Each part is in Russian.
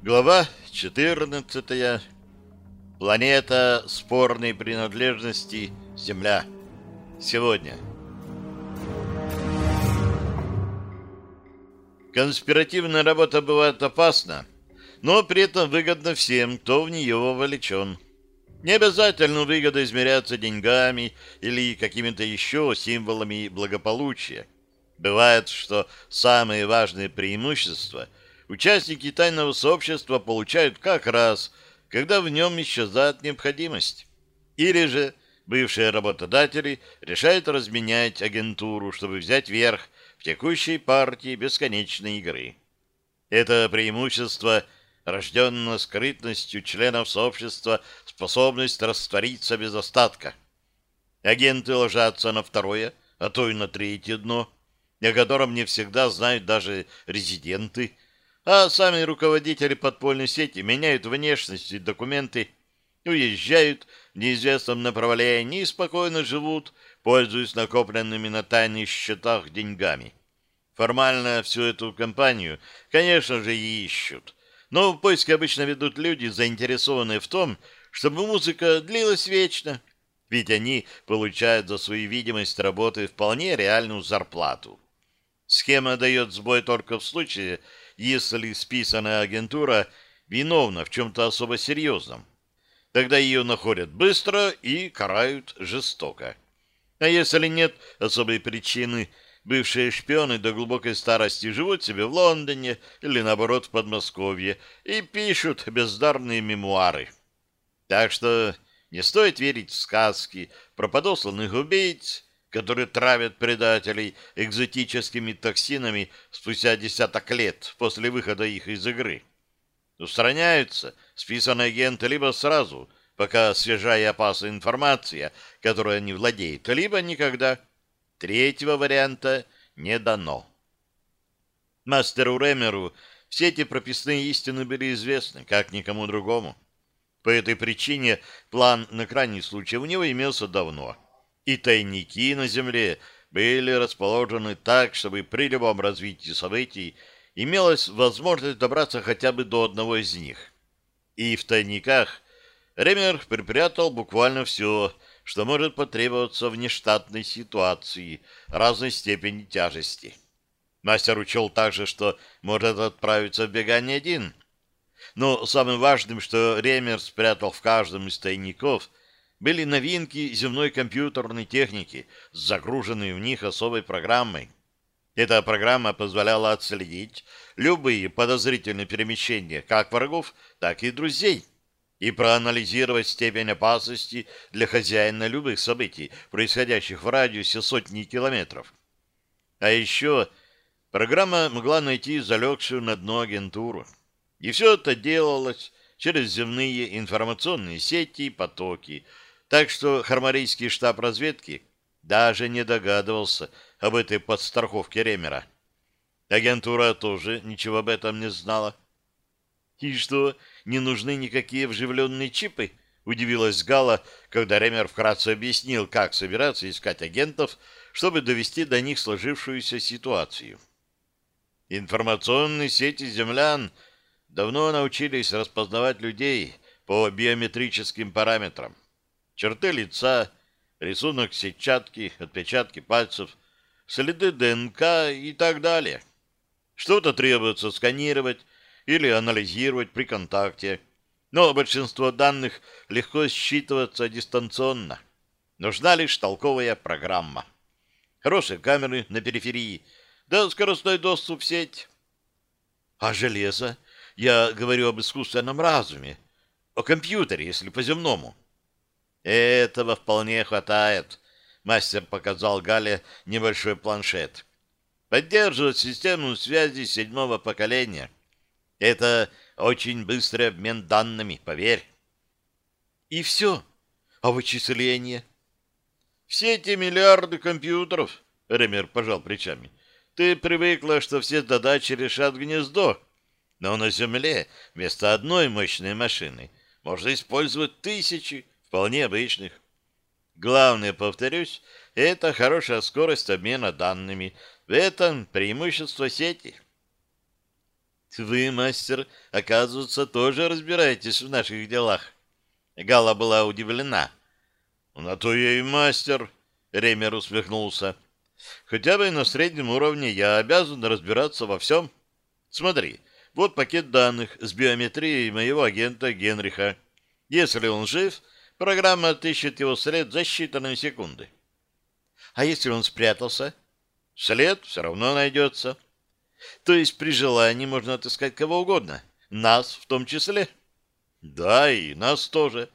Глава 14. Планета спорной принадлежности Земля. Сегодня. Конспиративная работа бывает опасна, но при этом выгодна всем, кто в нее вовлечен. Не обязательно выгода измеряться деньгами или какими-то еще символами благополучия. Бывает, что самые важные преимущества участники тайного сообщества получают как раз, когда в нем исчезает необходимость. Или же бывшие работодатели решают разменять агентуру, чтобы взять верх в текущей партии бесконечной игры. Это преимущество рождено скрытностью членов сообщества способность раствориться без остатка. Агенты ложатся на второе, а то и на третье дно, о котором не всегда знают даже резиденты, а сами руководители подпольной сети меняют внешность и документы, уезжают в неизвестном направлении и спокойно живут, пользуясь накопленными на тайных счетах деньгами. Формально всю эту компанию, конечно же, и ищут. Но в поиске обычно ведут люди, заинтересованные в том, чтобы музыка длилась вечно, ведь они получают за свою видимость работы вполне реальную зарплату. Схема дает сбой только в случае, если списанная агентура виновна в чем-то особо серьезном. Тогда ее находят быстро и карают жестоко. А если нет особой причины, бывшие шпионы до глубокой старости живут себе в Лондоне или, наоборот, в Подмосковье и пишут бездарные мемуары. Так что не стоит верить в сказки про подосланных убийц, которые травят предателей экзотическими токсинами спустя десяток лет после выхода их из игры. Устраняются списанные агенты либо сразу, пока свежая и опасная информация, которой они владеют, либо никогда. Третьего варианта не дано. Мастеру Ремеру все эти прописные истины были известны, как никому другому. По этой причине план на крайний случай у него имелся давно. И тайники на земле были расположены так, чтобы при любом развитии событий имелась возможность добраться хотя бы до одного из них. И в тайниках Ремер припрятал буквально все, что может потребоваться в нештатной ситуации разной степени тяжести. Мастер учел также, что может отправиться в бегание один — но самым важным, что Ремер спрятал в каждом из тайников, были новинки земной компьютерной техники, загруженные в них особой программой. Эта программа позволяла отследить любые подозрительные перемещения как врагов, так и друзей и проанализировать степень опасности для хозяина любых событий, происходящих в радиусе сотни километров. А еще программа могла найти залегшую на дно агентуру. И все это делалось через земные информационные сети и потоки, так что хармарийский штаб разведки даже не догадывался об этой подстраховке Ремера. Агентура тоже ничего об этом не знала. «И что, не нужны никакие вживленные чипы?» — удивилась Гала, когда Ремер вкратце объяснил, как собираться искать агентов, чтобы довести до них сложившуюся ситуацию. Информационные сети землян — давно научились распознавать людей по биометрическим параметрам. Черты лица, рисунок сетчатки, отпечатки пальцев, следы ДНК и так далее. Что-то требуется сканировать или анализировать при контакте, но большинство данных легко считываться дистанционно. Нужна лишь толковая программа. Хорошие камеры на периферии, да скоростной доступ в сеть. А железо я говорю об искусственном разуме, о компьютере, если по-земному. Этого вполне хватает. Мастер показал Гале небольшой планшет. Поддерживает систему связи седьмого поколения. Это очень быстрый обмен данными, поверь. И все. А вычисление? Все эти миллиарды компьютеров, Ремер пожал плечами. Ты привыкла, что все задачи решат гнездо. Но на Земле вместо одной мощной машины можно использовать тысячи вполне обычных. Главное, повторюсь, это хорошая скорость обмена данными. В этом преимущество сети. Вы, мастер, оказывается, тоже разбираетесь в наших делах. Гала была удивлена. На то я и мастер, Ремер усмехнулся. Хотя бы на среднем уровне я обязан разбираться во всем. Смотри, вот пакет данных с биометрией моего агента Генриха. Если он жив, программа отыщет его след за считанные секунды. А если он спрятался? След все равно найдется. То есть при желании можно отыскать кого угодно. Нас в том числе. Да, и нас тоже.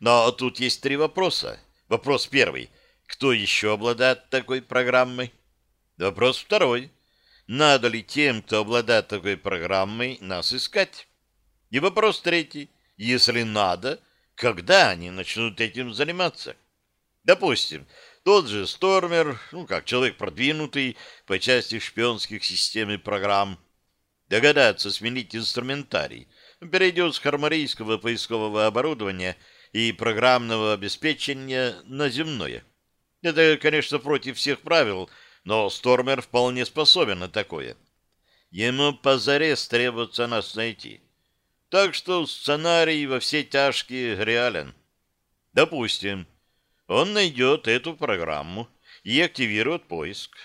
Но тут есть три вопроса. Вопрос первый. Кто еще обладает такой программой? Вопрос второй. Надо ли тем, кто обладает такой программой, нас искать? И вопрос третий. Если надо, когда они начнут этим заниматься? Допустим, тот же Стормер, ну, как человек продвинутый по части шпионских систем и программ, догадается сменить инструментарий, перейдет с хармарийского поискового оборудования и программного обеспечения на земное. Это, конечно, против всех правил, но Стормер вполне способен на такое. Ему позарез требуется нас найти. Так что сценарий во все тяжкие реален. Допустим, он найдет эту программу и активирует поиск.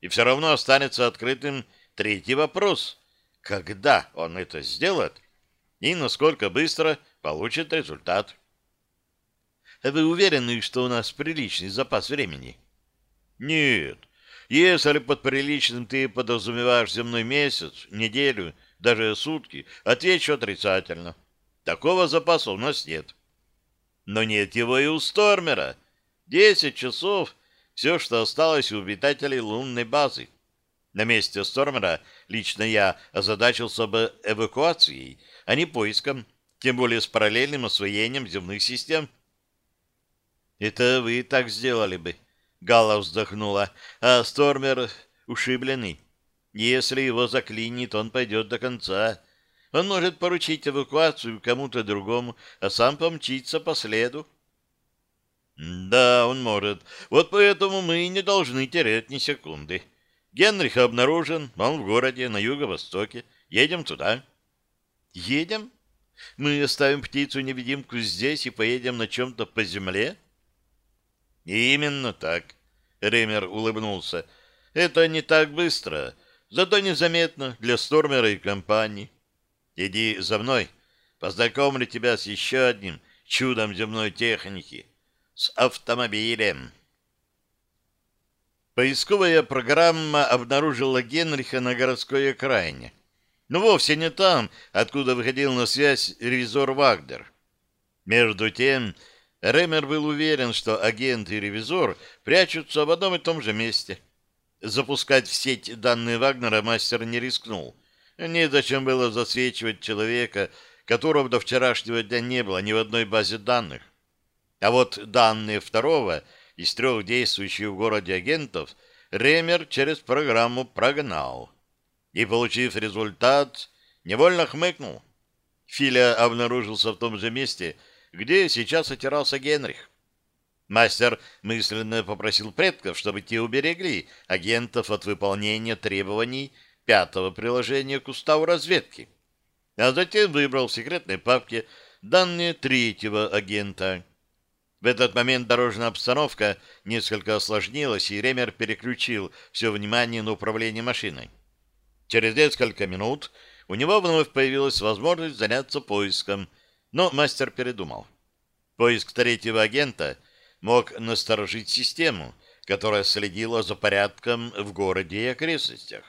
И все равно останется открытым третий вопрос. Когда он это сделает и насколько быстро получит результат? Вы уверены, что у нас приличный запас времени? Нет. Если под приличным ты подразумеваешь земной месяц, неделю, даже сутки, отвечу отрицательно. Такого запаса у нас нет. Но нет его и у Стормера — Десять часов — все, что осталось у обитателей лунной базы. На месте Стормера лично я озадачился бы эвакуацией, а не поиском, тем более с параллельным освоением земных систем. «Это вы так сделали бы», — Галла вздохнула, — «а Стормер ушибленный. Если его заклинит, он пойдет до конца. Он может поручить эвакуацию кому-то другому, а сам помчится по следу». Да, он может. Вот поэтому мы не должны терять ни секунды. Генрих обнаружен, он в городе, на юго-востоке. Едем туда. Едем? Мы оставим птицу-невидимку здесь и поедем на чем-то по земле? Именно так. Ремер улыбнулся. Это не так быстро, зато незаметно для Стормера и компании. Иди за мной, познакомлю тебя с еще одним чудом земной техники — с автомобилем. Поисковая программа обнаружила Генриха на городской окраине. Но вовсе не там, откуда выходил на связь ревизор Вагдер. Между тем, Ремер был уверен, что агент и ревизор прячутся в одном и том же месте. Запускать в сеть данные Вагнера мастер не рискнул. Незачем было засвечивать человека, которого до вчерашнего дня не было ни в одной базе данных. А вот данные второго из трех действующих в городе агентов Ремер через программу прогнал. И, получив результат, невольно хмыкнул. Филя обнаружился в том же месте, где сейчас отирался Генрих. Мастер мысленно попросил предков, чтобы те уберегли агентов от выполнения требований пятого приложения к уставу разведки. А затем выбрал в секретной папке данные третьего агента — в этот момент дорожная обстановка несколько осложнилась, и Ремер переключил все внимание на управление машиной. Через несколько минут у него вновь появилась возможность заняться поиском, но мастер передумал. Поиск третьего агента мог насторожить систему, которая следила за порядком в городе и окрестностях.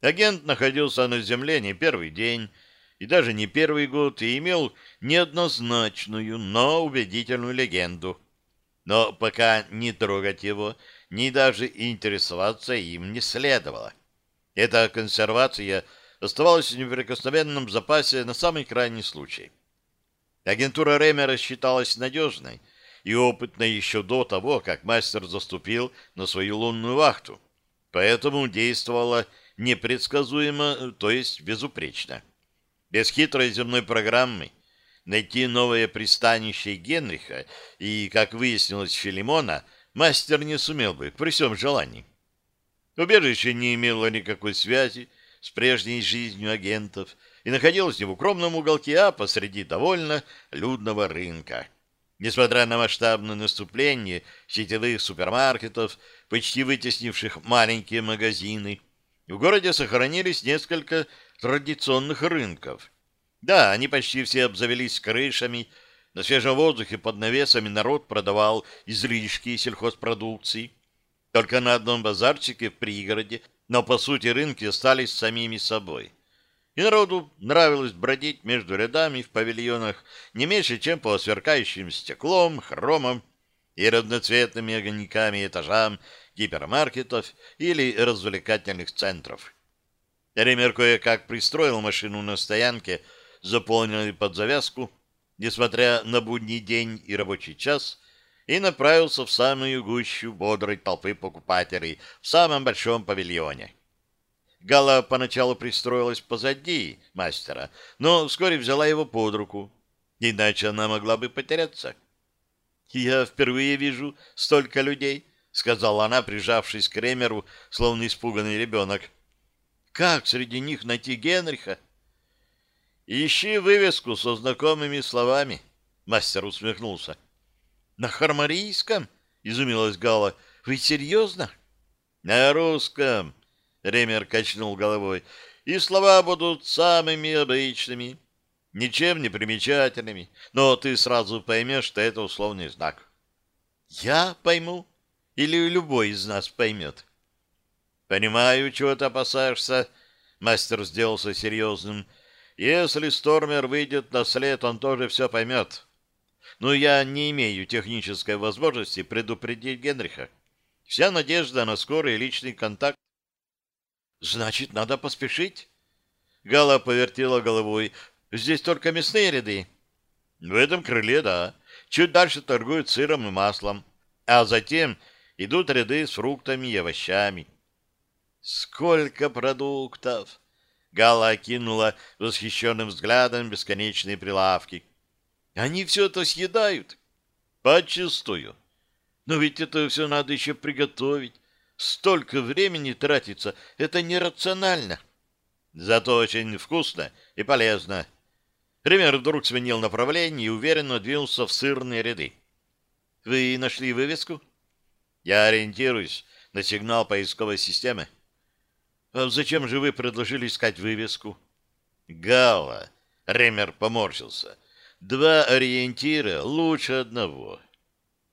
Агент находился на земле не первый день, и даже не первый год, и имел неоднозначную, но убедительную легенду. Но пока не трогать его, ни даже интересоваться им не следовало. Эта консервация оставалась в неприкосновенном запасе на самый крайний случай. Агентура Ремера считалась надежной и опытной еще до того, как мастер заступил на свою лунную вахту, поэтому действовала непредсказуемо, то есть безупречно. Без хитрой земной программы найти новое пристанище Генриха и, как выяснилось, Филимона мастер не сумел бы при всем желании. Убежище не имело никакой связи с прежней жизнью агентов и находилось не в укромном уголке, а посреди довольно людного рынка. Несмотря на масштабное наступление сетевых супермаркетов, почти вытеснивших маленькие магазины, в городе сохранились несколько традиционных рынков. Да, они почти все обзавелись крышами, на свежем воздухе под навесами народ продавал излишки сельхозпродукции. Только на одном базарчике в пригороде, но по сути рынки остались самими собой. И народу нравилось бродить между рядами в павильонах не меньше, чем по сверкающим стеклом, хромом и разноцветными огоньками этажам гипермаркетов или развлекательных центров. Ремер кое-как пристроил машину на стоянке, заполненной под завязку, несмотря на будний день и рабочий час, и направился в самую гущу бодрой толпы покупателей в самом большом павильоне. Гала поначалу пристроилась позади мастера, но вскоре взяла его под руку, иначе она могла бы потеряться. «Я впервые вижу столько людей», — сказала она, прижавшись к Кремеру, словно испуганный ребенок. «Как среди них найти Генриха?» «Ищи вывеску со знакомыми словами», — мастер усмехнулся. «На хармарийском?» — изумилась Гала. «Вы серьезно?» «На русском», — Ремер качнул головой. «И слова будут самыми обычными, ничем не примечательными, но ты сразу поймешь, что это условный знак». «Я пойму? Или любой из нас поймет?» «Понимаю, чего ты опасаешься», — мастер сделался серьезным. Если Стормер выйдет на след, он тоже все поймет. Но я не имею технической возможности предупредить Генриха. Вся надежда на скорый личный контакт. Значит, надо поспешить? Гала повертела головой. Здесь только мясные ряды. В этом крыле, да. Чуть дальше торгуют сыром и маслом. А затем идут ряды с фруктами и овощами. Сколько продуктов! Гала окинула восхищенным взглядом бесконечные прилавки. Они все это съедают. Почистую. Но ведь это все надо еще приготовить. Столько времени тратится. Это нерационально. Зато очень вкусно и полезно. Пример вдруг сменил направление и уверенно двинулся в сырные ряды. Вы нашли вывеску? Я ориентируюсь на сигнал поисковой системы. А зачем же вы предложили искать вывеску? Гала. Ремер поморщился. Два ориентира лучше одного.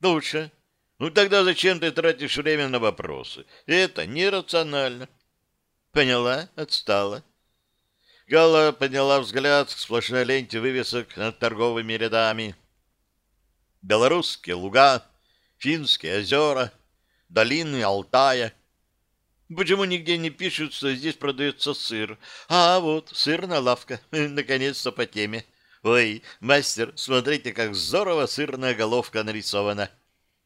Лучше. Ну тогда зачем ты тратишь время на вопросы? Это нерационально. Поняла, отстала. Гала подняла взгляд к сплошной ленте вывесок над торговыми рядами. Белорусские луга, финские озера, долины Алтая — Почему нигде не пишут, что здесь продается сыр? А вот, сырная лавка. Наконец-то по теме. Ой, мастер, смотрите, как здорово сырная головка нарисована.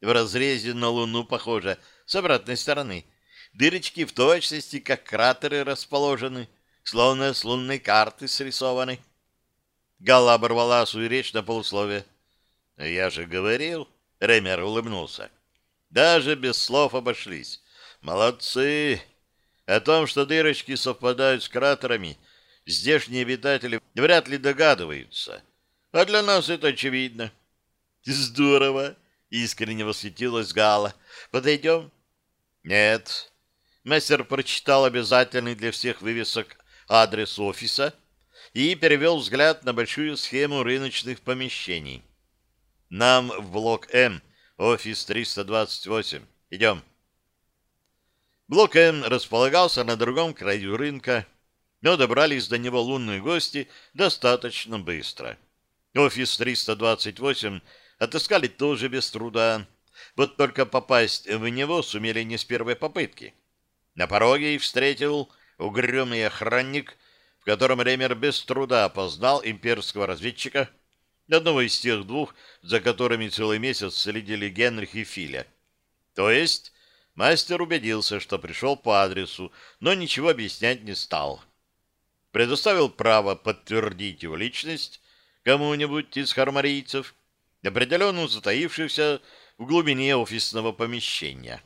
В разрезе на луну похоже, с обратной стороны. Дырочки в точности, как кратеры расположены, словно с лунной карты срисованы. Галла оборвала свою речь на полусловие. «Я же говорил», — Ремер улыбнулся. «Даже без слов обошлись». Молодцы! О том, что дырочки совпадают с кратерами, здешние обитатели вряд ли догадываются. А для нас это очевидно. Здорово! Искренне восхитилась Гала. Подойдем? Нет. Мастер прочитал обязательный для всех вывесок адрес офиса и перевел взгляд на большую схему рыночных помещений. Нам в блок М, офис 328. Идем. Блок М располагался на другом краю рынка, но добрались до него лунные гости достаточно быстро. Офис 328 отыскали тоже без труда, вот только попасть в него сумели не с первой попытки. На пороге их встретил угрюмый охранник, в котором Ремер без труда опознал имперского разведчика, одного из тех двух, за которыми целый месяц следили Генрих и Филя. То есть Мастер убедился, что пришел по адресу, но ничего объяснять не стал. Предоставил право подтвердить его личность кому-нибудь из хармарийцев, определенно затаившихся в глубине офисного помещения.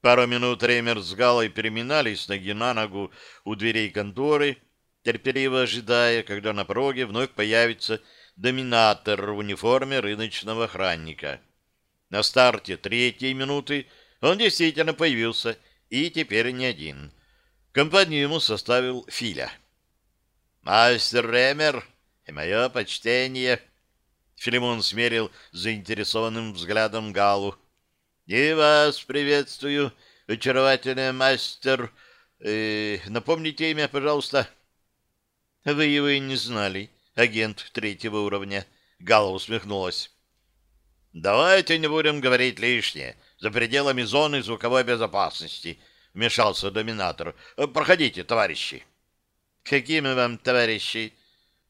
Пару минут Реймер с Галой переминались ноги на ногу у дверей конторы, терпеливо ожидая, когда на пороге вновь появится доминатор в униформе рыночного охранника. На старте третьей минуты он действительно появился, и теперь не один. Компанию ему составил Филя. «Мастер Ремер, и мое почтение!» Филимон смерил заинтересованным взглядом Галу. «И вас приветствую, очаровательный мастер. Э, напомните имя, пожалуйста». «Вы его и не знали, агент третьего уровня», — Гала усмехнулась. «Давайте не будем говорить лишнее. За пределами зоны звуковой безопасности», — вмешался доминатор. «Проходите, товарищи». «Какими вам, товарищи?»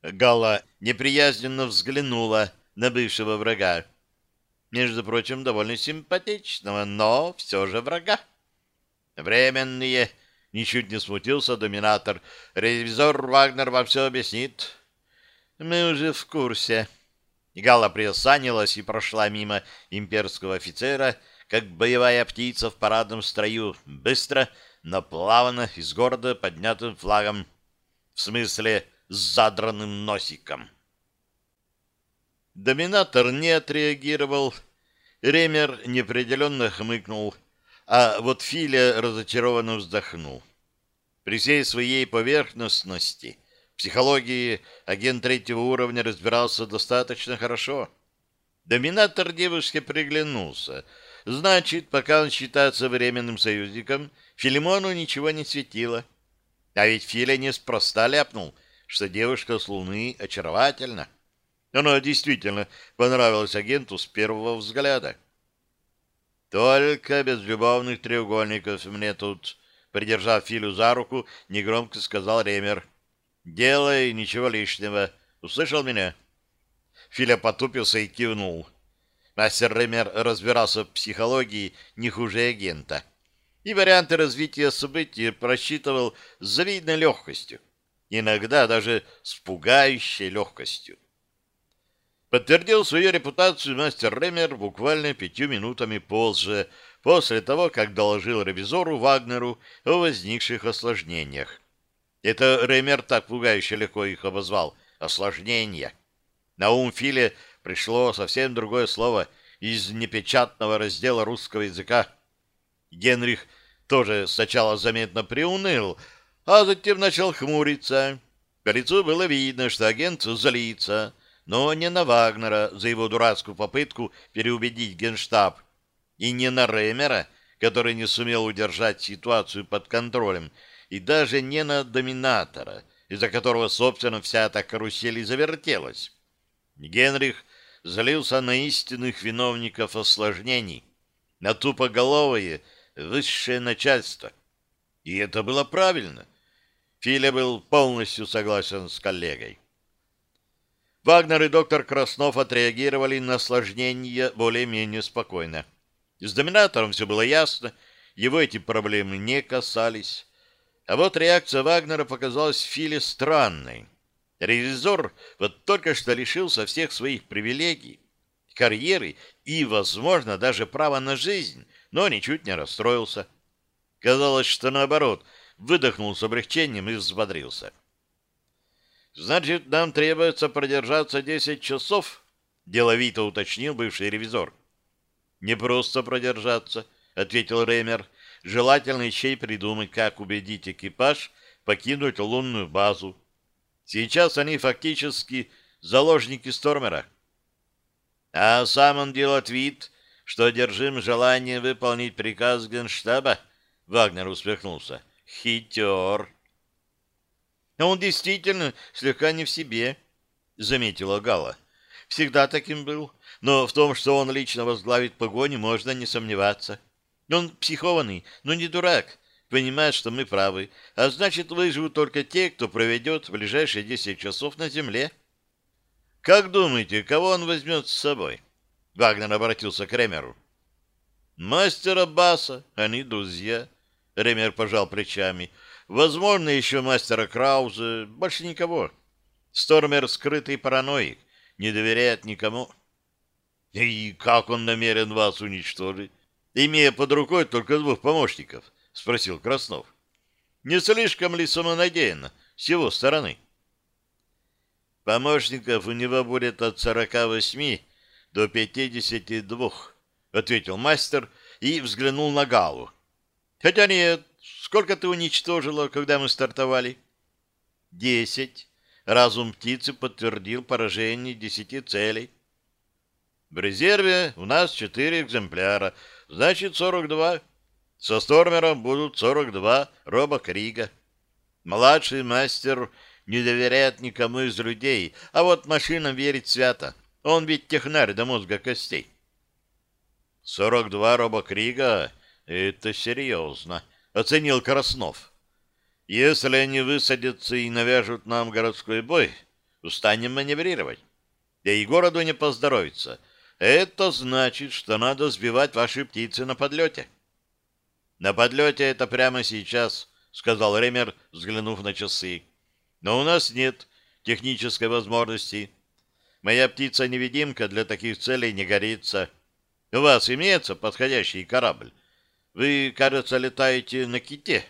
Гала неприязненно взглянула на бывшего врага. Между прочим, довольно симпатичного, но все же врага. «Временные», — ничуть не смутился доминатор. «Ревизор Вагнер вам все объяснит». «Мы уже в курсе». Гала приосанилась и прошла мимо имперского офицера, как боевая птица в парадном строю, быстро, но плавно и с поднятым флагом. В смысле, с задранным носиком. Доминатор не отреагировал, Ремер неопределенно хмыкнул, а вот Филя разочарованно вздохнул. При всей своей поверхностности психологии агент третьего уровня разбирался достаточно хорошо. Доминатор девушке приглянулся. Значит, пока он считается временным союзником, Филимону ничего не светило. А ведь Филя неспроста ляпнул, что девушка с Луны очаровательна. Она действительно понравилась агенту с первого взгляда. «Только без любовных треугольников мне тут», — придержав Филю за руку, негромко сказал Ремер. «Делай ничего лишнего. Услышал меня?» Филя потупился и кивнул. Мастер Ремер разбирался в психологии не хуже агента. И варианты развития событий просчитывал с завидной легкостью. Иногда даже с пугающей легкостью. Подтвердил свою репутацию мастер Ремер буквально пятью минутами позже, после того, как доложил ревизору Вагнеру о возникших осложнениях. Это Ремер так пугающе легко их обозвал — осложнения. На ум Филе пришло совсем другое слово из непечатного раздела русского языка. Генрих тоже сначала заметно приуныл, а затем начал хмуриться. По лицу было видно, что агент злится — но не на Вагнера за его дурацкую попытку переубедить Генштаб, и не на Ремера, который не сумел удержать ситуацию под контролем, и даже не на Доминатора, из-за которого, собственно, вся эта карусель и завертелась. Генрих злился на истинных виновников осложнений, на тупоголовое высшее начальство. И это было правильно. Филя был полностью согласен с коллегой. Вагнер и доктор Краснов отреагировали на осложнения более-менее спокойно. С доминатором все было ясно, его эти проблемы не касались. А вот реакция Вагнера показалась Филе странной. Ревизор вот только что лишился всех своих привилегий, карьеры и, возможно, даже права на жизнь, но ничуть не расстроился. Казалось, что наоборот, выдохнул с облегчением и взбодрился. Значит, нам требуется продержаться десять часов, деловито уточнил бывший ревизор. Не просто продержаться, ответил Реймер. Желательно еще и придумать, как убедить экипаж покинуть лунную базу. Сейчас они фактически заложники Стормера. А сам он делает вид, что одержим желание выполнить приказ Генштаба. Вагнер усмехнулся. Хитер. А он действительно слегка не в себе, — заметила Гала. Всегда таким был, но в том, что он лично возглавит погоню, можно не сомневаться. Он психованный, но не дурак, понимает, что мы правы, а значит, выживут только те, кто проведет ближайшие десять часов на земле. Как думаете, кого он возьмет с собой? Вагнер обратился к Ремеру. Мастера Баса, они друзья. Ремер пожал плечами. Возможно, еще мастера Крауза, больше никого. Стормер скрытый параноик, не доверяет никому. И как он намерен вас уничтожить? имея под рукой только двух помощников? — спросил Краснов. — Не слишком ли самонадеянно с его стороны? Помощников у него будет от сорока восьми до пятидесяти двух, — ответил мастер и взглянул на Галу. — Хотя нет, сколько ты уничтожила, когда мы стартовали? — Десять. Разум птицы подтвердил поражение десяти целей. В резерве у нас четыре экземпляра, значит, сорок два. Со Стормером будут сорок два роба Крига. Младший мастер не доверяет никому из людей, а вот машинам верит свято. Он ведь технарь до мозга костей. «Сорок два робокрига — это серьезно», — оценил Краснов. «Если они высадятся и навяжут нам городской бой, устанем маневрировать. Да и городу не поздоровится. Это значит, что надо сбивать ваши птицы на подлете». «На подлете это прямо сейчас», — сказал Ремер, взглянув на часы. «Но у нас нет технической возможности. Моя птица-невидимка для таких целей не горится». У вас имеется подходящий корабль? Вы, кажется, летаете на ките.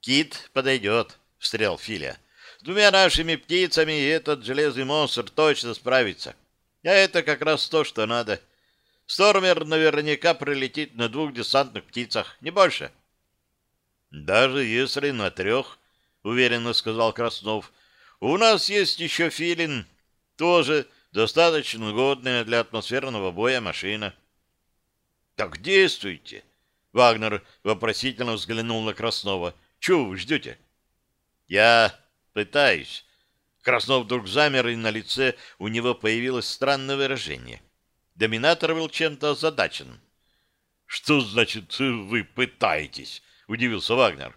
Кит подойдет, встрял Филя. С двумя нашими птицами этот железный монстр точно справится. А это как раз то, что надо. Стормер наверняка прилетит на двух десантных птицах, не больше. Даже если на трех, уверенно сказал Краснов. У нас есть еще филин, тоже достаточно годная для атмосферного боя машина. Так действуйте. Вагнер вопросительно взглянул на Краснова. Чего вы ждете? Я пытаюсь. Краснов вдруг замер, и на лице у него появилось странное выражение. Доминатор был чем-то озадачен. «Что значит «вы пытаетесь»?» — удивился Вагнер.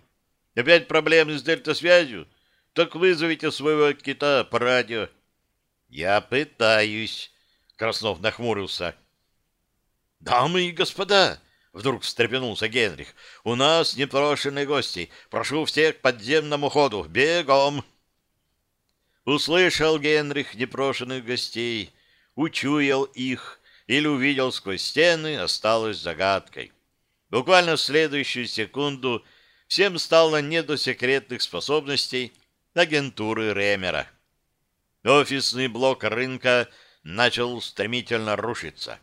«Опять проблемы с дельта-связью? Так вызовите своего кита по радио». Я пытаюсь. Краснов нахмурился. Дамы и господа, вдруг встрепенулся Генрих. У нас непрошенные гости. Прошу всех к подземному ходу. Бегом. Услышал Генрих непрошенных гостей, учуял их или увидел сквозь стены, осталось загадкой. Буквально в следующую секунду всем стало не до секретных способностей агентуры Ремера. Офисный блок рынка начал стремительно рушиться.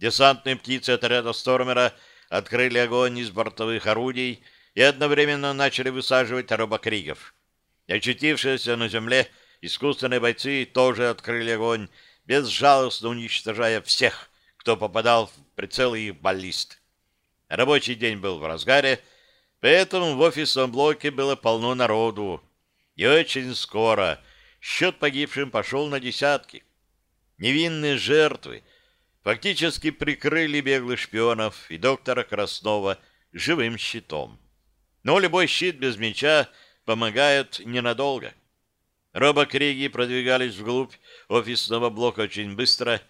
Десантные птицы отряда Стормера открыли огонь из бортовых орудий и одновременно начали высаживать робокригов. Очутившиеся на земле искусственные бойцы тоже открыли огонь, безжалостно уничтожая всех, кто попадал в прицелы их баллист. Рабочий день был в разгаре, поэтому в офисном блоке было полно народу. И очень скоро счет погибшим пошел на десятки. Невинные жертвы фактически прикрыли беглых шпионов и доктора Краснова живым щитом. Но любой щит без меча помогает ненадолго. Робокриги продвигались вглубь офисного блока очень быстро,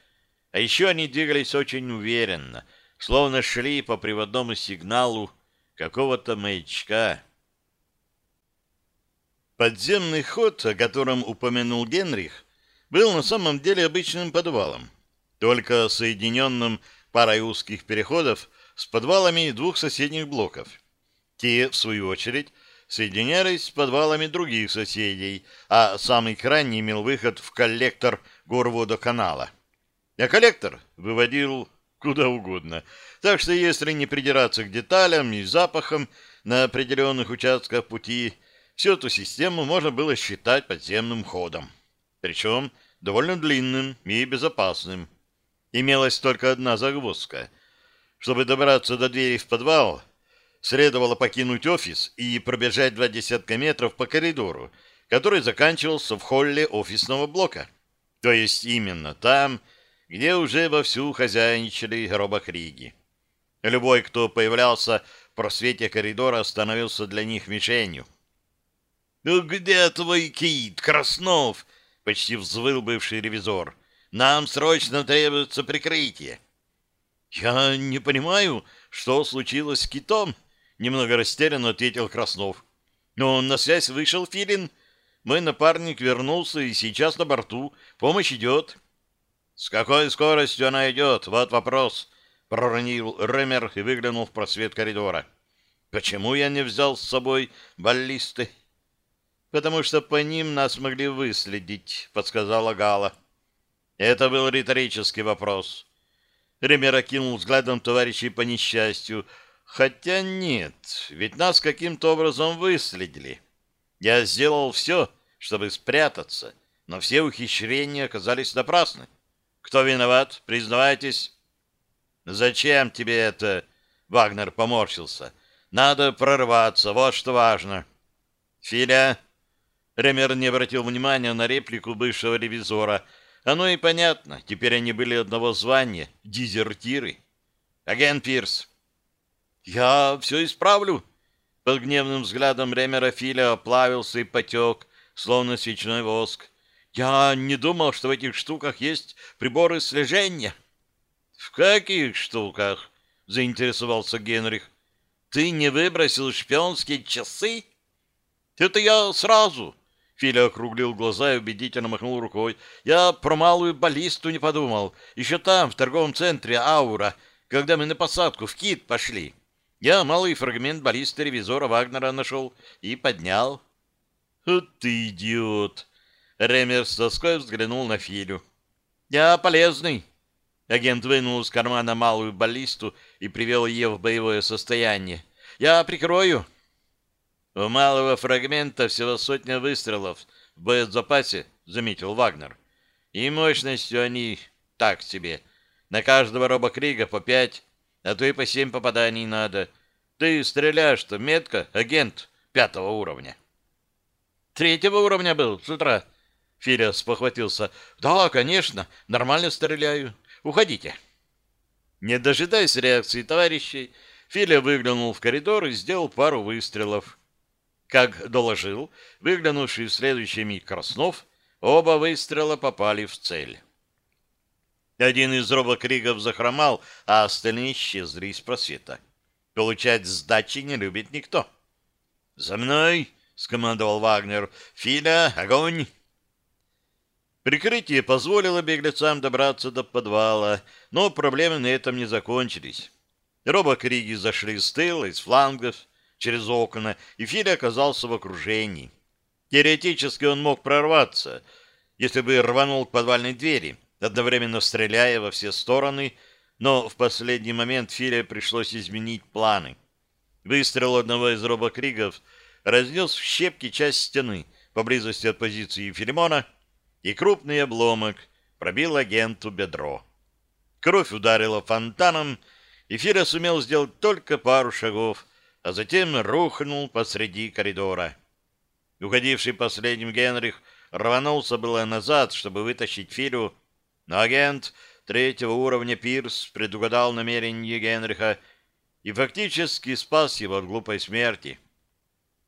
а еще они двигались очень уверенно, словно шли по приводному сигналу какого-то маячка. Подземный ход, о котором упомянул Генрих, был на самом деле обычным подвалом, только соединенным парой узких переходов с подвалами двух соседних блоков. Те, в свою очередь, соединялись с подвалами других соседей, а самый крайний имел выход в коллектор горводоканала. А коллектор выводил куда угодно, так что если не придираться к деталям и запахам на определенных участках пути – Всю эту систему можно было считать подземным ходом, причем довольно длинным и безопасным. Имелась только одна загвоздка. Чтобы добраться до двери в подвал, следовало покинуть офис и пробежать два десятка метров по коридору, который заканчивался в холле офисного блока. То есть именно там, где уже вовсю хозяйничали робокриги. Любой, кто появлялся в просвете коридора, становился для них мишенью. «Ну где твой кит, Краснов?» — почти взвыл бывший ревизор. «Нам срочно требуется прикрытие». «Я не понимаю, что случилось с китом», — немного растерянно ответил Краснов. «Но на связь вышел Филин. Мой напарник вернулся и сейчас на борту. Помощь идет». «С какой скоростью она идет? Вот вопрос», — проронил Ремер и выглянул в просвет коридора. Почему я не взял с собой баллисты? Потому что по ним нас могли выследить, подсказала Гала. Это был риторический вопрос. Ремер окинул взглядом товарищей по несчастью. Хотя нет, ведь нас каким-то образом выследили. Я сделал все, чтобы спрятаться, но все ухищрения оказались напрасны. Кто виноват? Признавайтесь. Зачем тебе это? Вагнер поморщился. Надо прорваться, вот что важно. Филя. Ремер не обратил внимания на реплику бывшего ревизора. Оно и понятно. Теперь они были одного звания. Дезертиры. Агент Пирс. Я все исправлю. Под гневным взглядом Ремера Филя оплавился и потек, словно свечной воск. Я не думал, что в этих штуках есть приборы слежения. В каких штуках? заинтересовался Генрих. Ты не выбросил шпионские часы? Это я сразу. Филя округлил глаза и убедительно махнул рукой. Я про малую баллисту не подумал. Еще там, в торговом центре Аура, когда мы на посадку в Кит пошли. Я малый фрагмент баллисты ревизора Вагнера нашел и поднял. Вот ты идиот! Ремер с тоской взглянул на Филю. «Я полезный». Агент вынул из кармана малую баллисту и привел ее в боевое состояние. «Я прикрою». «У малого фрагмента всего сотня выстрелов в боезапасе», — заметил Вагнер. «И мощностью они так себе. На каждого робокрига по пять, а то и по семь попаданий надо. Ты стреляешь-то метко, агент пятого уровня». «Третьего уровня был с утра», Филя спохватился. «Да, конечно, нормально стреляю. Уходите». Не дожидаясь реакции товарищей, Филя выглянул в коридор и сделал пару выстрелов. Как доложил, выглянувший в следующий миг Краснов, оба выстрела попали в цель. Один из робокригов захромал, а остальные исчезли из просвета. Получать сдачи не любит никто. «За мной!» — скомандовал Вагнер. «Филя, огонь!» Прикрытие позволило беглецам добраться до подвала, но проблемы на этом не закончились. Робокриги зашли с тыла, из флангов, через окна, и Филя оказался в окружении. Теоретически он мог прорваться, если бы рванул к подвальной двери, одновременно стреляя во все стороны, но в последний момент Филе пришлось изменить планы. Выстрел одного из робокригов разнес в щепки часть стены поблизости от позиции Филимона — и крупный обломок пробил агенту бедро. Кровь ударила фонтаном, и Фира сумел сделать только пару шагов, а затем рухнул посреди коридора. Уходивший последним Генрих рванулся было назад, чтобы вытащить Филю, но агент третьего уровня Пирс предугадал намерение Генриха и фактически спас его от глупой смерти.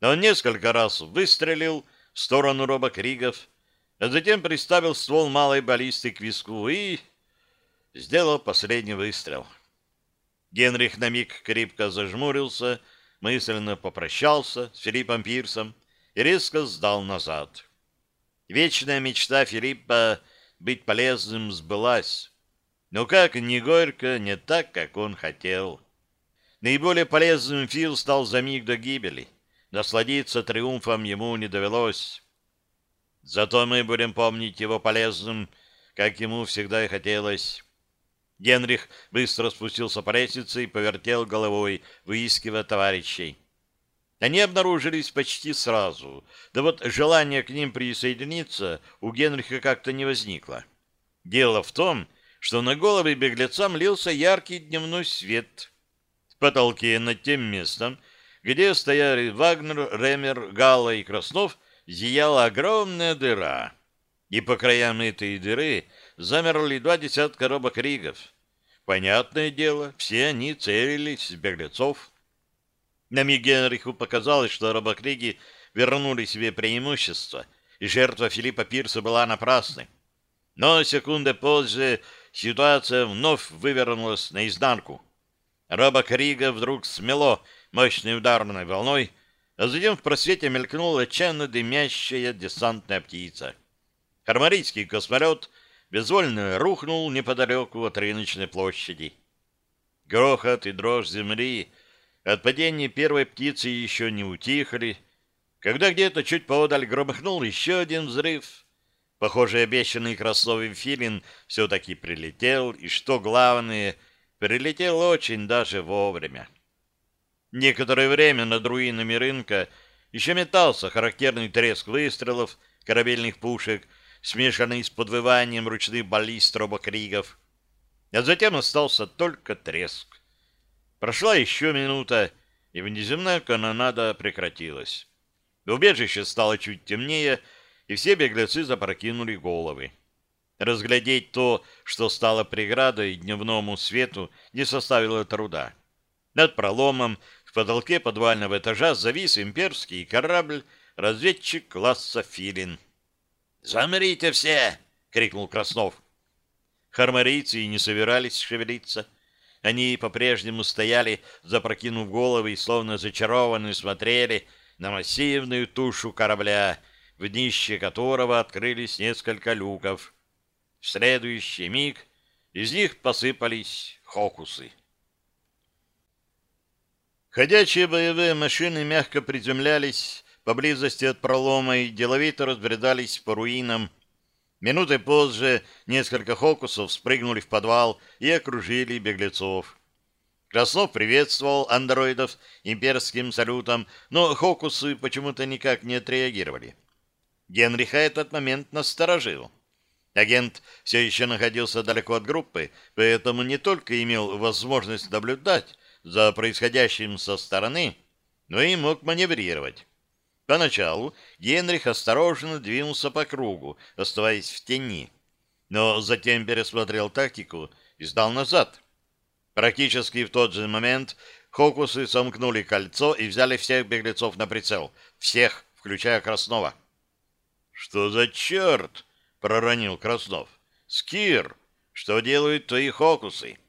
Он несколько раз выстрелил в сторону робокригов, а затем приставил ствол малой баллисты к виску и сделал последний выстрел. Генрих на миг крепко зажмурился, мысленно попрощался с Филиппом Пирсом и резко сдал назад. Вечная мечта Филиппа быть полезным сбылась. Но как ни горько, не так, как он хотел. Наиболее полезным Фил стал за миг до гибели. Насладиться триумфом ему не довелось. Зато мы будем помнить его полезным, как ему всегда и хотелось. Генрих быстро спустился по лестнице и повертел головой, выискивая товарищей. Они обнаружились почти сразу, да вот желание к ним присоединиться у Генриха как-то не возникло. Дело в том, что на головы беглецам лился яркий дневной свет. В потолке над тем местом, где стояли Вагнер, Ремер, Галла и Краснов, зияла огромная дыра, и по краям этой дыры замерли два десятка робокригов. Понятное дело, все они целились в беглецов. На миг Генриху показалось, что робокриги вернули себе преимущество, и жертва Филиппа Пирса была напрасной. Но секунды позже ситуация вновь вывернулась наизнанку. Робокрига вдруг смело мощной ударной волной, а затем в просвете мелькнула отчаянно дымящая десантная птица. Хармарийский космолет безвольно рухнул неподалеку от рыночной площади. Грохот и дрожь земли от падения первой птицы еще не утихли, когда где-то чуть поодаль громыхнул еще один взрыв. Похоже, обещанный красновый филин все-таки прилетел, и, что главное, прилетел очень даже вовремя. Некоторое время над руинами рынка еще метался характерный треск выстрелов корабельных пушек, смешанный с подвыванием ручных баллист робокригов. А затем остался только треск. Прошла еще минута, и внеземная канонада прекратилась. Убежище стало чуть темнее, и все беглецы запрокинули головы. Разглядеть то, что стало преградой дневному свету, не составило труда. Над проломом в потолке подвального этажа завис имперский корабль, разведчик класса «Филин». «Замрите все!» — крикнул Краснов. Хармарийцы и не собирались шевелиться. Они по-прежнему стояли, запрокинув головы и словно зачарованные смотрели на массивную тушу корабля, в днище которого открылись несколько люков. В следующий миг из них посыпались хокусы. Ходячие боевые машины мягко приземлялись поблизости от пролома и деловито разбредались по руинам. Минутой позже несколько хокусов спрыгнули в подвал и окружили беглецов. Краснов приветствовал андроидов имперским салютом, но хокусы почему-то никак не отреагировали. Генриха этот момент насторожил. Агент все еще находился далеко от группы, поэтому не только имел возможность наблюдать, за происходящим со стороны, но и мог маневрировать. Поначалу Генрих осторожно двинулся по кругу, оставаясь в тени, но затем пересмотрел тактику и сдал назад. Практически в тот же момент Хокусы сомкнули кольцо и взяли всех беглецов на прицел. Всех, включая Краснова. «Что за черт?» — проронил Краснов. «Скир, что делают твои Хокусы?»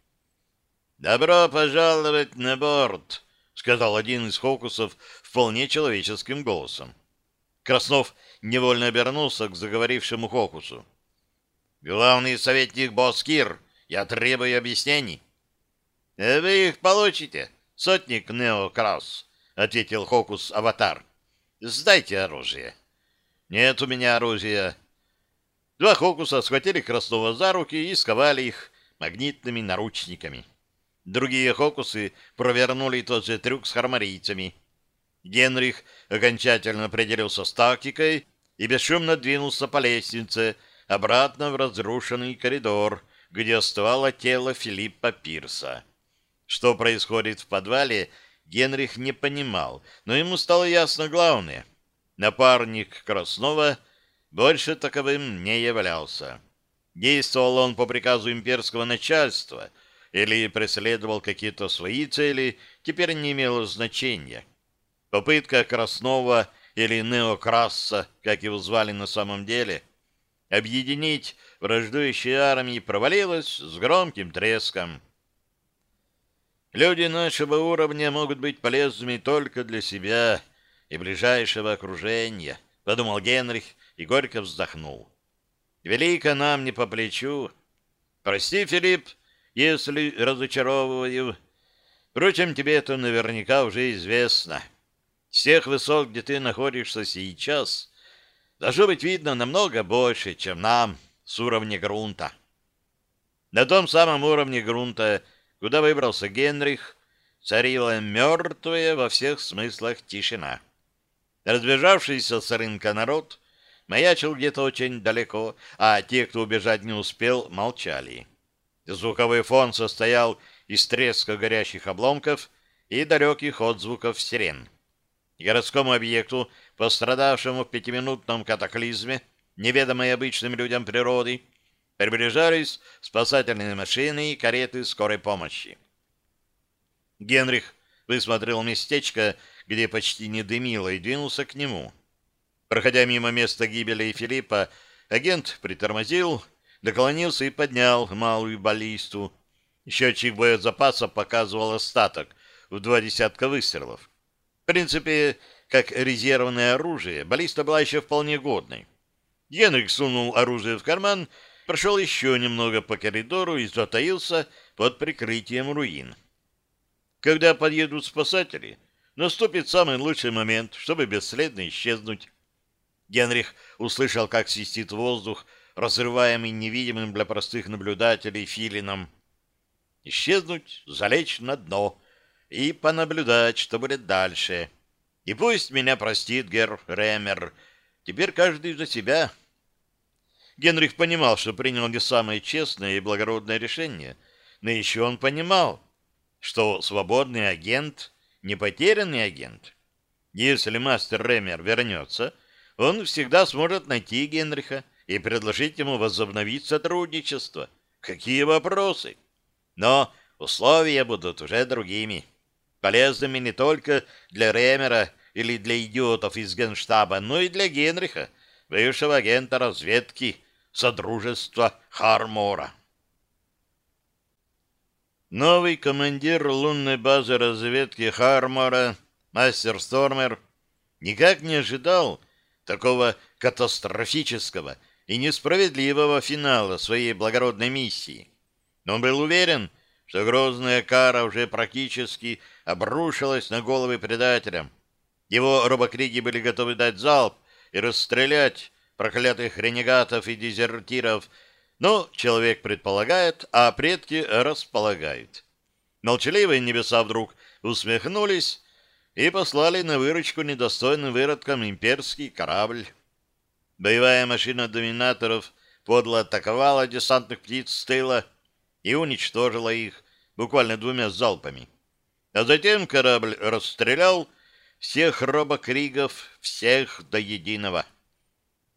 «Добро пожаловать на борт», — сказал один из хокусов вполне человеческим голосом. Краснов невольно обернулся к заговорившему хокусу. «Главный советник Боскир, я требую объяснений». «Э, «Вы их получите, сотник Нео Крас», — ответил хокус Аватар. «Сдайте оружие». «Нет у меня оружия». Два хокуса схватили Краснова за руки и сковали их магнитными наручниками. Другие хокусы провернули тот же трюк с хармарийцами. Генрих окончательно определился с тактикой и бесшумно двинулся по лестнице обратно в разрушенный коридор, где оставало тело Филиппа Пирса. Что происходит в подвале, Генрих не понимал, но ему стало ясно главное. Напарник Краснова больше таковым не являлся. Действовал он по приказу имперского начальства — или преследовал какие-то свои цели, теперь не имело значения. Попытка Краснова или Неокрасса, как его звали на самом деле, объединить враждующие армии провалилась с громким треском. Люди нашего уровня могут быть полезными только для себя и ближайшего окружения, подумал Генрих и горько вздохнул. Велико нам не по плечу. Прости, Филипп, если разочаровываю. Впрочем, тебе это наверняка уже известно. С тех высот, где ты находишься сейчас, должно быть видно намного больше, чем нам с уровня грунта. На том самом уровне грунта, куда выбрался Генрих, царила мертвая во всех смыслах тишина. Разбежавшийся с рынка народ маячил где-то очень далеко, а те, кто убежать не успел, молчали. Звуковой фон состоял из треска горящих обломков и далеких отзвуков сирен. Городскому объекту, пострадавшему в пятиминутном катаклизме, неведомой обычным людям природы, приближались спасательные машины и кареты скорой помощи. Генрих высмотрел местечко, где почти не дымило, и двинулся к нему. Проходя мимо места гибели Филиппа, агент притормозил наклонился и поднял малую баллисту. Счетчик боезапаса показывал остаток в два десятка выстрелов. В принципе, как резервное оружие, баллиста была еще вполне годной. Генрик сунул оружие в карман, прошел еще немного по коридору и затаился под прикрытием руин. когда подъедут спасатели, наступит самый лучший момент, чтобы бесследно исчезнуть. Генрих услышал, как свистит воздух, разрываемый невидимым для простых наблюдателей филином. Исчезнуть, залечь на дно и понаблюдать, что будет дальше. И пусть меня простит Герр Ремер. Теперь каждый за себя. Генрих понимал, что принял не самое честное и благородное решение, но еще он понимал, что свободный агент — не потерянный агент. Если мастер Ремер вернется, он всегда сможет найти Генриха и предложить ему возобновить сотрудничество. Какие вопросы? Но условия будут уже другими. Полезными не только для Ремера или для идиотов из Генштаба, но и для Генриха, бывшего агента разведки Содружества Хармора. Новый командир лунной базы разведки Хармора, мастер Стормер, никак не ожидал такого катастрофического и несправедливого финала своей благородной миссии. Но он был уверен, что грозная кара уже практически обрушилась на головы предателям. Его робокриги были готовы дать залп и расстрелять проклятых ренегатов и дезертиров, но человек предполагает, а предки располагают. Молчаливые небеса вдруг усмехнулись и послали на выручку недостойным выродкам имперский корабль. Боевая машина доминаторов подло атаковала десантных птиц с тыла и уничтожила их буквально двумя залпами. А затем корабль расстрелял всех робокригов, всех до единого.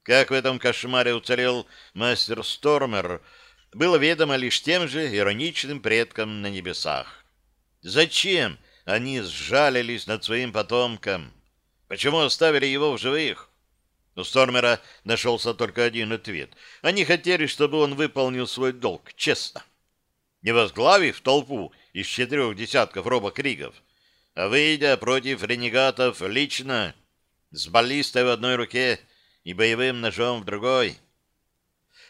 Как в этом кошмаре уцелел мастер Стормер, было ведомо лишь тем же ироничным предкам на небесах. Зачем они сжалились над своим потомком? Почему оставили его в живых? У Стормера нашелся только один ответ. Они хотели, чтобы он выполнил свой долг честно. Не возглавив толпу из четырех десятков робокригов, а выйдя против ренегатов лично, с баллистой в одной руке и боевым ножом в другой.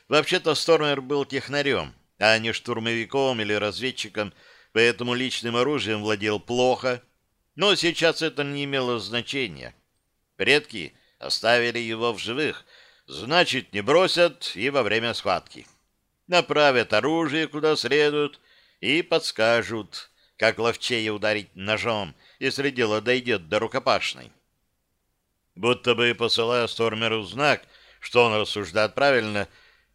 Вообще-то Стормер был технарем, а не штурмовиком или разведчиком, поэтому личным оружием владел плохо, но сейчас это не имело значения. Предки оставили его в живых, значит, не бросят и во время схватки. Направят оружие куда следует и подскажут, как ловчее ударить ножом, если дело дойдет до рукопашной. Будто бы посылая Стормеру знак, что он рассуждает правильно,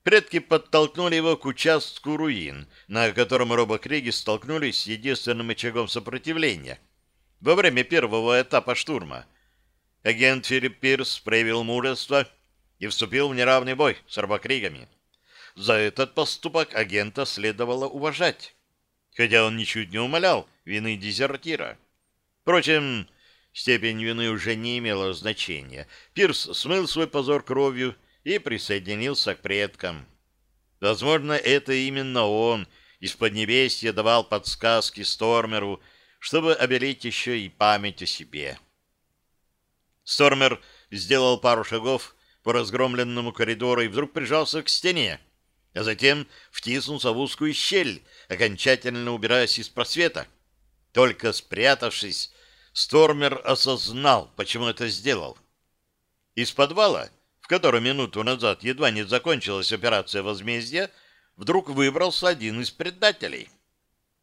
предки подтолкнули его к участку руин, на котором робокриги столкнулись с единственным очагом сопротивления во время первого этапа штурма — агент Филипп Пирс проявил мужество и вступил в неравный бой с рабокригами. За этот поступок агента следовало уважать, хотя он ничуть не умолял вины дезертира. Впрочем, степень вины уже не имела значения. Пирс смыл свой позор кровью и присоединился к предкам. Возможно, это именно он из Поднебесья давал подсказки Стормеру, чтобы обелить еще и память о себе. Стормер сделал пару шагов по разгромленному коридору и вдруг прижался к стене, а затем втиснулся в узкую щель, окончательно убираясь из просвета. Только спрятавшись, Стормер осознал, почему это сделал. Из подвала, в котором минуту назад едва не закончилась операция возмездия, вдруг выбрался один из предателей.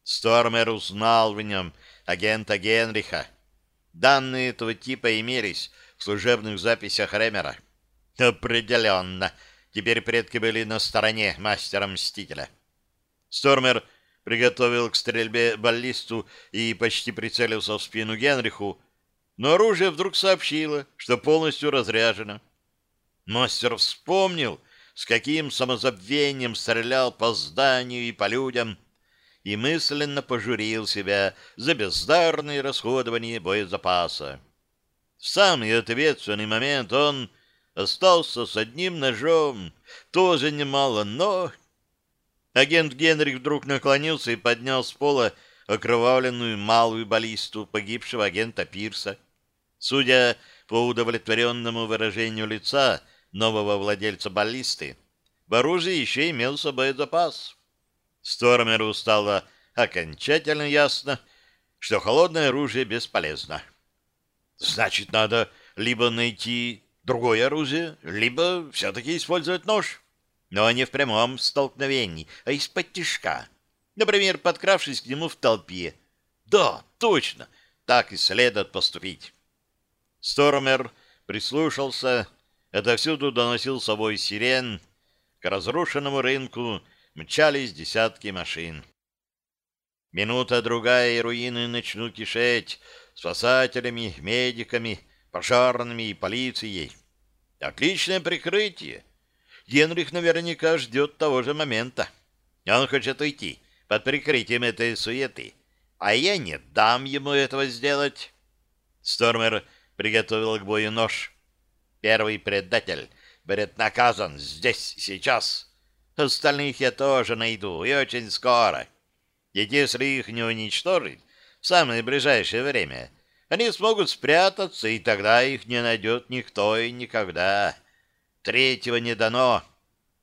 Стормер узнал в нем агента Генриха, Данные этого типа имелись в служебных записях Ремера. Определенно. Теперь предки были на стороне мастера-мстителя. Стормер приготовил к стрельбе баллисту и почти прицелился в спину Генриху, но оружие вдруг сообщило, что полностью разряжено. Мастер вспомнил, с каким самозабвением стрелял по зданию и по людям, и мысленно пожурил себя за бездарное расходование боезапаса. В самый ответственный момент он остался с одним ножом, тоже немало, но... Агент Генрих вдруг наклонился и поднял с пола окровавленную малую баллисту погибшего агента Пирса. Судя по удовлетворенному выражению лица нового владельца баллисты, в оружии еще имелся боезапас. Стормеру стало окончательно ясно, что холодное оружие бесполезно. Значит, надо либо найти другое оружие, либо все-таки использовать нож. Но не в прямом столкновении, а из-под тишка. Например, подкравшись к нему в толпе. Да, точно, так и следует поступить. Стормер прислушался, отовсюду доносил собой сирен. К разрушенному рынку мчались десятки машин. Минута-другая, и руины начнут кишеть спасателями, медиками, пожарными и полицией. Отличное прикрытие. Генрих наверняка ждет того же момента. Он хочет уйти под прикрытием этой суеты, а я не дам ему этого сделать. Стормер приготовил к бою нож. Первый предатель будет наказан здесь, сейчас. Остальных я тоже найду, и очень скоро. И если их не уничтожить в самое ближайшее время, они смогут спрятаться, и тогда их не найдет никто и никогда. Третьего не дано.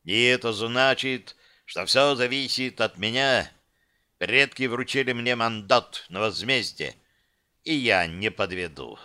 И это значит, что все зависит от меня. Предки вручили мне мандат на возмездие, и я не подведу».